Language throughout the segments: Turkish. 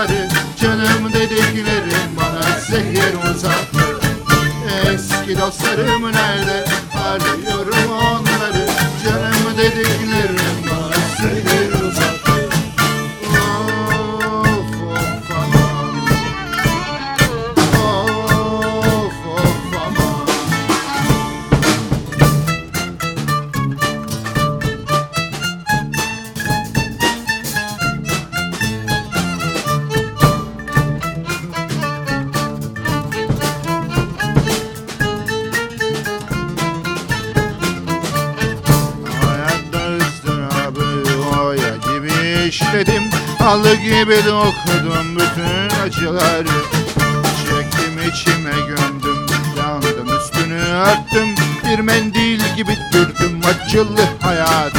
Onları Canım dediklerim bana zehir uzattı Eski dostlarım nerede? Arıyorum işledim. Halı gibi dokudum bütün acıları. Çektim içime gömdüm Yandım üstünü örttüm. Bir mendil gibi dürdüm acılı hayatı.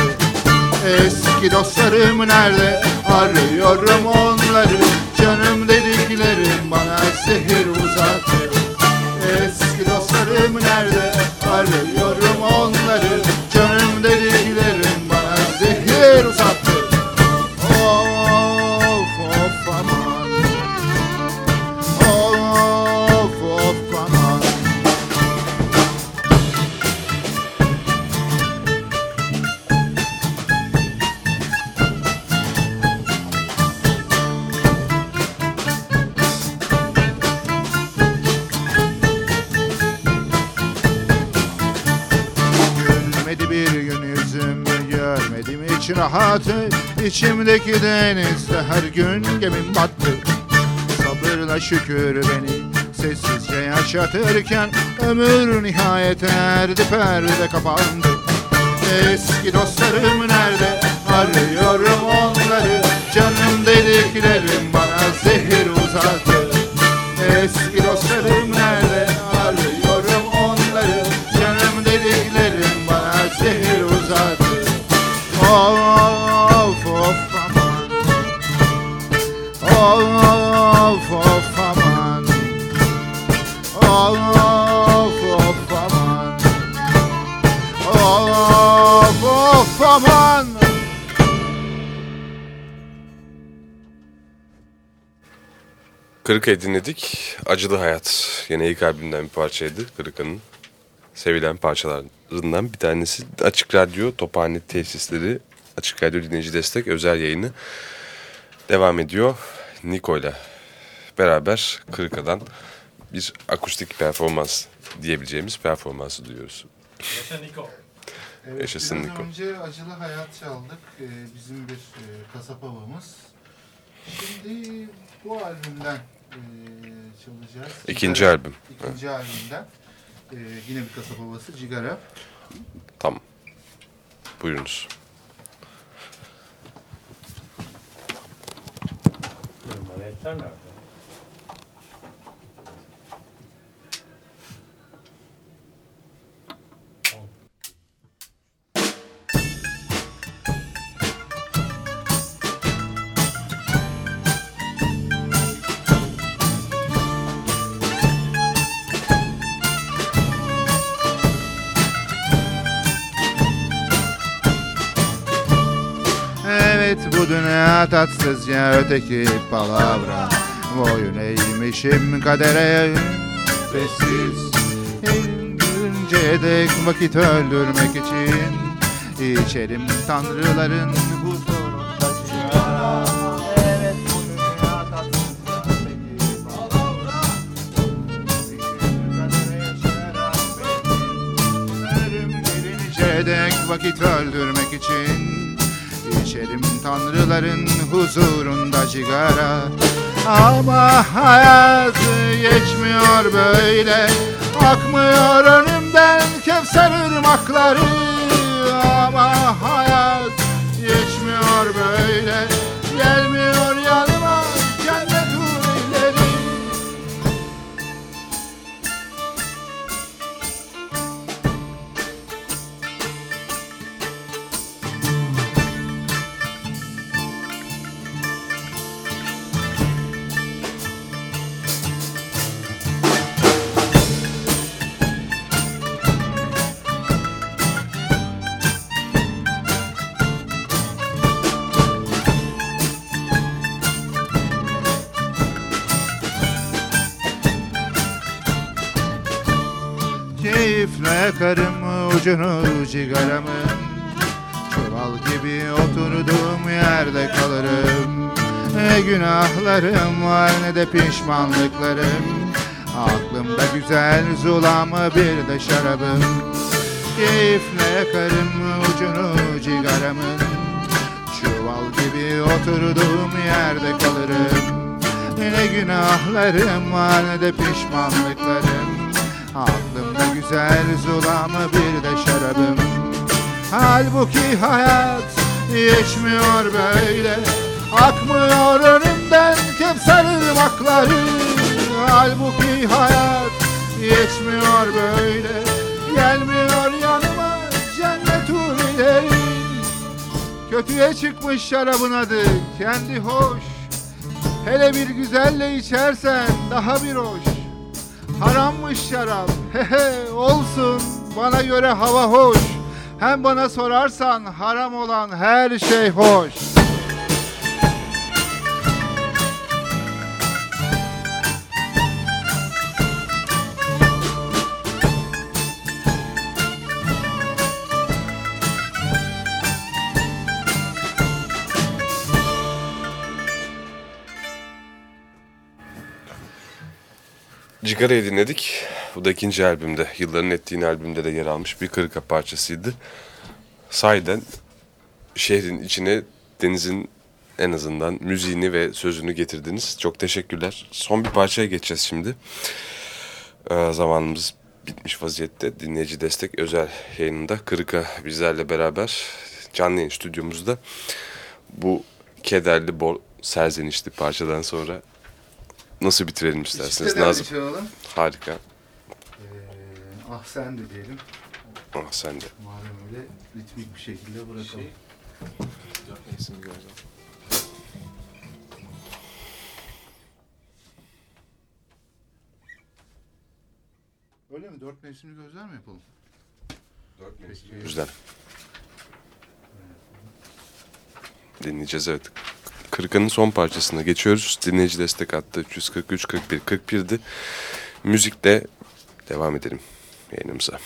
Eski dostlarım nerede? Arıyorum onları. Canım dediklerim bana zehir uzattı Eski dostlarım nerede? Arıyorum hiç rahatı İçimdeki denizde her gün gemim battı. Sabırla şükür beni sessizce yaşatırken Ömür nihayet erdi perde kapandı? Eski dostlarım nerede? Arıyorum onları Canım dediklerim Kırıka'yı dinledik. Acılı Hayat. Yine ilk albümden bir parçaydı. Kırıka'nın sevilen parçalarından bir tanesi. Açık Radyo Tophane Tesisleri Açık Radyo Dinleyici Destek özel yayını devam ediyor. Niko ile beraber Kırıka'dan bir akustik performans diyebileceğimiz performansı duyuyoruz. Evet, Yaşasın biraz Niko. önce Acılı Hayat çaldık. Ee, bizim bir e, kasap havamız. Şimdi bu albümden çalacağız. İkinci Cigara. albüm. İkinci albümden. Ee, yine bir kasap havası. Cigara. Tamam. Buyurunuz. Nerede? Evet dünya tatsız ya öteki palavra. Boyun eğmişim kadere. Nefessiz Görünceye dek vakit öldürmek için içerim tanrıların bu dek vakit öldürmek için İçerim tanrıların huzurunda cigara. Ama hayat geçmiyor böyle. Akmıyor önümden Kevser ırmakları Keyifle yakarım ucunu cigaramın Çuval gibi oturduğum yerde kalırım. Ne günahlarım var ne de pişmanlıklarım. Aklımda güzel zulamı bir de şarabım. Keyifle yakarım ucunu cigaramın Çuval gibi oturduğum yerde kalırım. Ne günahlarım var ne de pişmanlıklarım Aklımda güzel zulamı bir de şarabım. Halbuki hayat geçmiyor böyle. Akmıyor önümden kevser ırmakları. Halbuki hayat geçmiyor böyle. Gelmiyor yanıma cennet hurileri. Kötüye çıkmış şarabın adı kendi hoş. Hele bir güzelle içersen daha bir hoş Harammış şarap. Hehe olsun. Bana göre hava hoş. Hem bana sorarsan haram olan her şey hoş Cigara'yı dinledik. Bu da ikinci albümde, yılların ettiğin albümde de yer almış bir kırıka parçasıydı. Sahiden şehrin içine denizin en azından müziğini ve sözünü getirdiniz. Çok teşekkürler. Son bir parçaya geçeceğiz şimdi. Ee, zamanımız bitmiş vaziyette. Dinleyici destek özel yayınında Kırıka bizlerle beraber canlı yayın stüdyomuzda bu kederli, bol, serzenişli parçadan sonra nasıl bitirelim isterseniz Nazım? çalalım. Harika. Ee, ah sen de diyelim. Ah sen de. Madem öyle ritmik bir şekilde bırakalım. Öyle mi? Dört mevsimli gözler mi yapalım? Peki. Güzel. Dinleyeceğiz evet. Kırıkanın son parçasına geçiyoruz. Dinleyici destek attı 343 41 41'di. Müzikle devam edelim yayınımıza.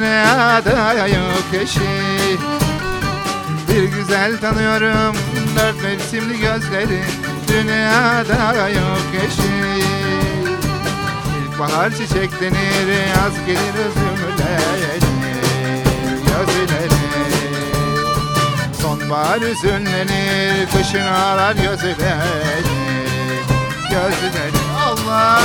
Dünyada yok eşi Bir güzel tanıyorum dört mevsimli gözleri. Dünyada yok eşi İlkbahar çiçeklenir yaz gelir üzümlenir Gözleri Sonbahar üzünlenir kışın ağlar gözleri Gözleri Allah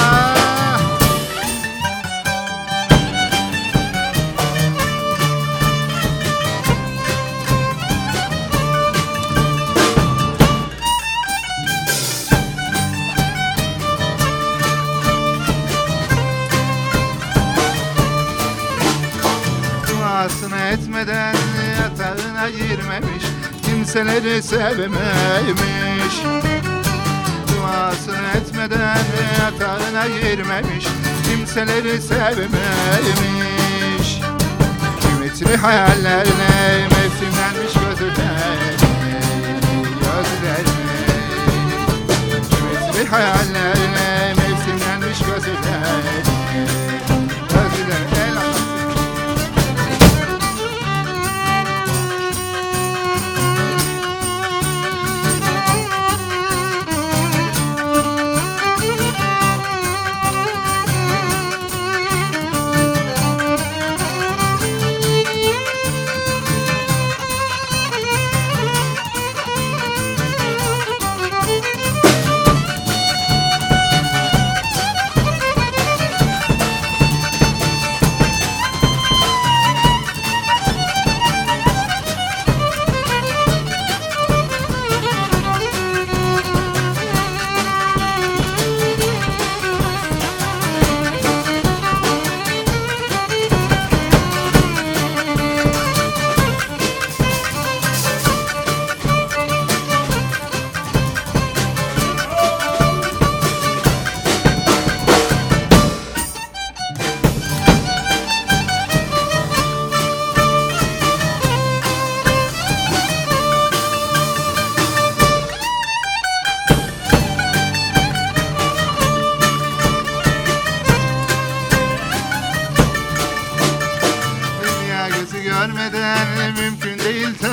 etmeden yatağına girmemiş Kimseleri sevmemiş Duasını etmeden yatağına girmemiş Kimseleri sevmemiş Ümitli hayallerine mevsimlenmiş gözlerine Gözlerine Ümitli hayallerine mevsimlenmiş gözlerine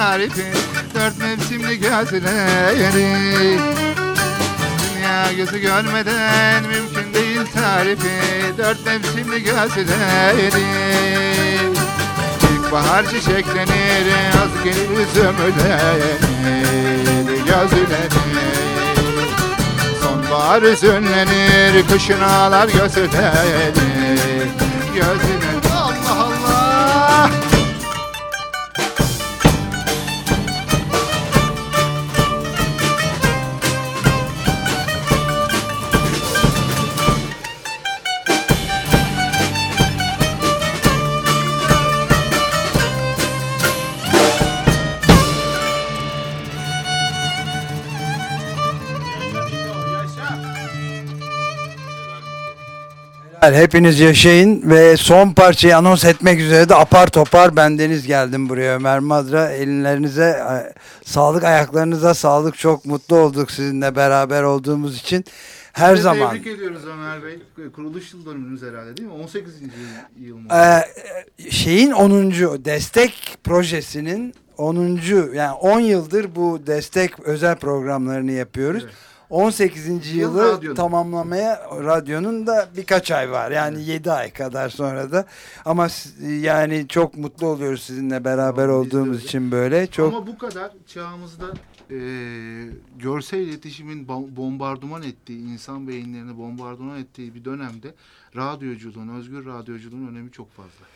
tarifi Dört mevsimli gözleri Dünya gözü görmeden mümkün değil tarifi Dört mevsimli gözleri İlkbahar çiçeklenir Yaz gelir zömülenir Gözleri Sonbahar üzünlenir Kışın ağlar gözleri Gözleri Hepiniz yaşayın ve son parçayı anons etmek üzere de apar topar bendeniz geldim buraya Ömer Madra. Ellerinize e, sağlık, ayaklarınıza sağlık. Çok mutlu olduk sizinle beraber olduğumuz için. Her Size zaman. Tebrik ediyoruz Ömer Bey. Kuruluş yıl dönümünüz herhalde değil mi? 18. yıl mı? Ee, şeyin 10. destek projesinin 10. yani 10 yıldır bu destek özel programlarını yapıyoruz. Evet. 18. Yıl yılı radyonun. tamamlamaya radyonun da birkaç ay var. Yani 7 ay kadar sonra da. Ama yani çok mutlu oluyoruz sizinle beraber de olduğumuz için böyle. Çok Ama bu kadar çağımızda e, görsel iletişimin bom- bombardıman ettiği, insan beyinlerini bombardıman ettiği bir dönemde radyoculuğun, özgür radyoculuğun önemi çok fazla.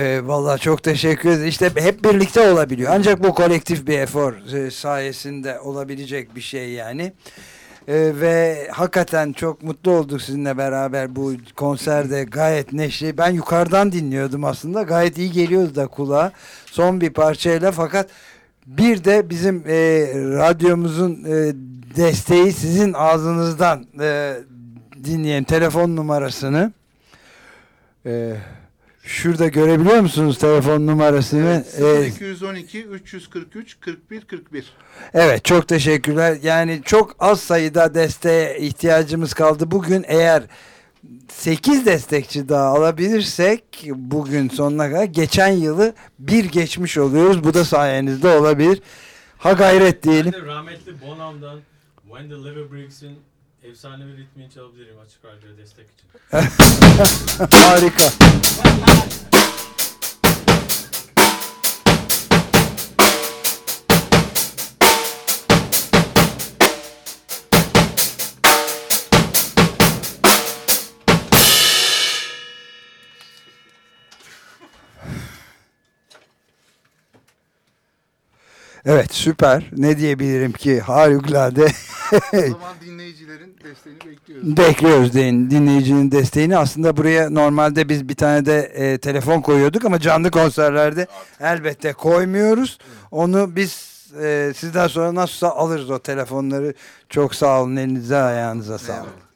e, vallahi çok teşekkür ederiz. İşte hep birlikte olabiliyor. Ancak bu kolektif bir efor e, sayesinde olabilecek bir şey yani. E, ve hakikaten çok mutlu olduk sizinle beraber bu konserde gayet neşeli. Ben yukarıdan dinliyordum aslında. Gayet iyi geliyordu da kulağa. Son bir parçayla fakat bir de bizim e, radyomuzun e, desteği sizin ağzınızdan e, dinleyen telefon numarasını. E, şurada görebiliyor musunuz telefon numarasını? E, 212 343 41 41. Evet çok teşekkürler. Yani çok az sayıda desteğe ihtiyacımız kaldı. Bugün eğer 8 destekçi daha alabilirsek bugün sonuna kadar geçen yılı bir geçmiş oluyoruz. Bu da sayenizde olabilir. Ha gayret diyelim. Ben de rahmetli Bonham'dan Wendell Liverbriggs'in efsanevi ritmini çalabilirim açık radyo destek için. Harika. Evet süper. Ne diyebilirim ki harikulade. o zaman dinleyicilerin desteğini bekliyoruz. Bekliyoruz din, dinleyicinin desteğini. Aslında buraya normalde biz bir tane de e, telefon koyuyorduk ama canlı konserlerde elbette koymuyoruz. Onu biz e, sizden sonra nasılsa alırız o telefonları. Çok sağ olun elinize ayağınıza sağlık. Eyvallah.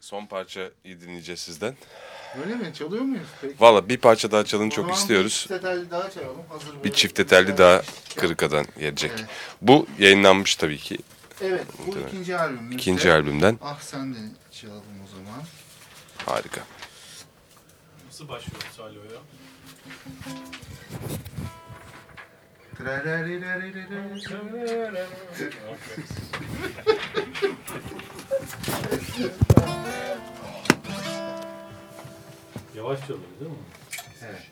Son parçayı dinleyeceğiz sizden. Öyle mi? Çalıyor muyuz? Peki. Valla bir parça daha çalın O çok zaman istiyoruz. Bir çift telli daha çalalım. Hazır Bir çifte telli daha Kırıka'dan gelecek. Evet. Bu yayınlanmış tabii ki Evet bu Muhtemelen. ikinci albümümüzde. ikinci albümden. Ah sen de çalalım o zaman. Harika. Nasıl başlıyoruz Salo'ya? Yavaş çalıyor değil mi? Evet.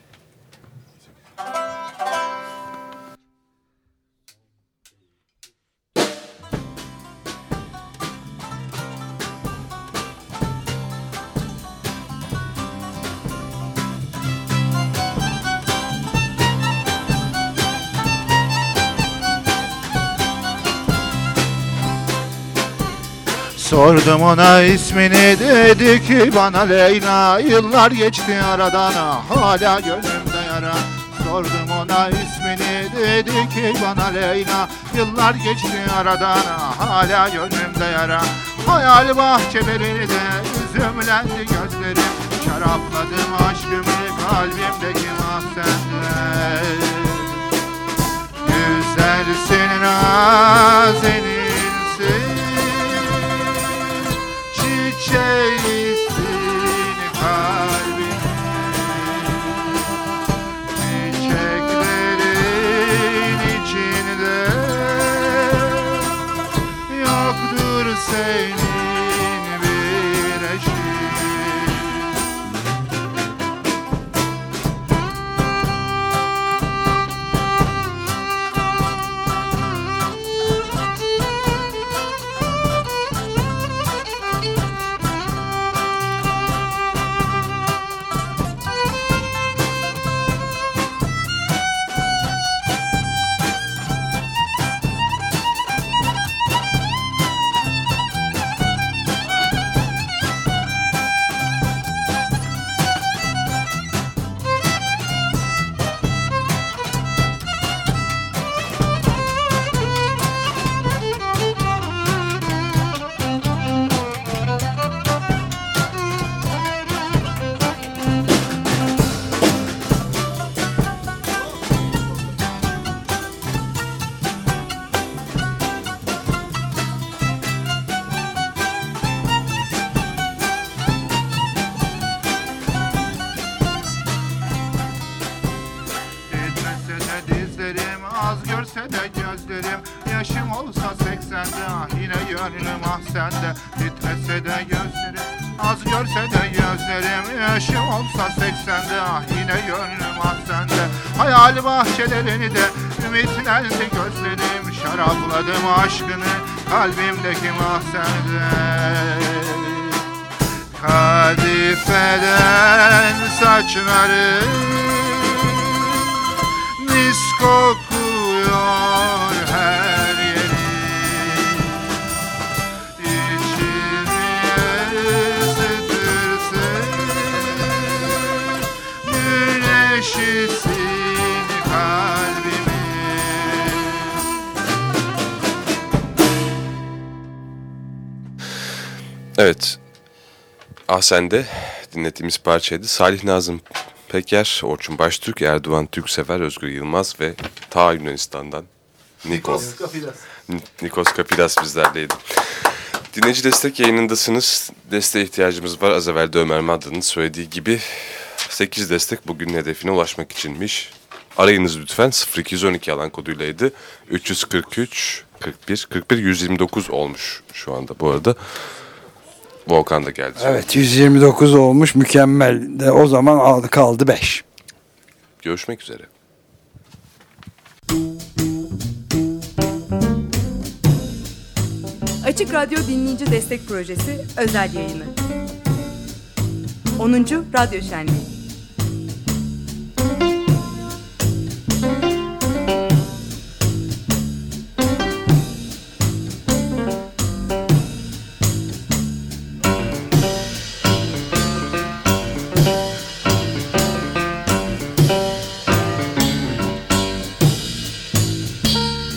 Sordum ona ismini dedi ki bana Leyla Yıllar geçti aradan ah, hala gönlümde yara. Sordum ona ismini dedi ki bana Leyla Yıllar geçti aradan ah, hala gönlümde yara. Hayal bahçelerinde üzümlendi gözlerim Şarapladım aşkımı kalbimdeki mahzenle Güzelsin nazeninsin Çiçeğisin kalbimin Çiçeklerin içinde Yoktur senin az görse de gözlerim Yaşım olsa seksende, ah yine gönlüm ah sende. Hayal bahçelerini de ümitlendi gözlerim? Şarapladım aşkını kalbimdeki mahzende Kadifeden saçları Mis kokuyor Evet. Ah sende dinlettiğimiz parçaydı. Salih Nazım Peker, Orçun Baştürk, Erdoğan Türksever, Özgür Yılmaz ve ta Yunanistan'dan Nikos. Ni- Nikos Kapilas bizlerleydi. Dinleyici destek yayınındasınız. Desteğe ihtiyacımız var. Az evvel de Ömer Madra'nın söylediği gibi 8 destek bugün hedefine ulaşmak içinmiş. Arayınız lütfen 0212 alan koduylaydı. 343 41 41 129 olmuş şu anda bu arada. Volkan da geldi. Evet 129 olmuş mükemmel. De o zaman aldı kaldı 5. Görüşmek üzere. Açık Radyo Dinleyici Destek Projesi özel yayını. 10. Radyo Şenliği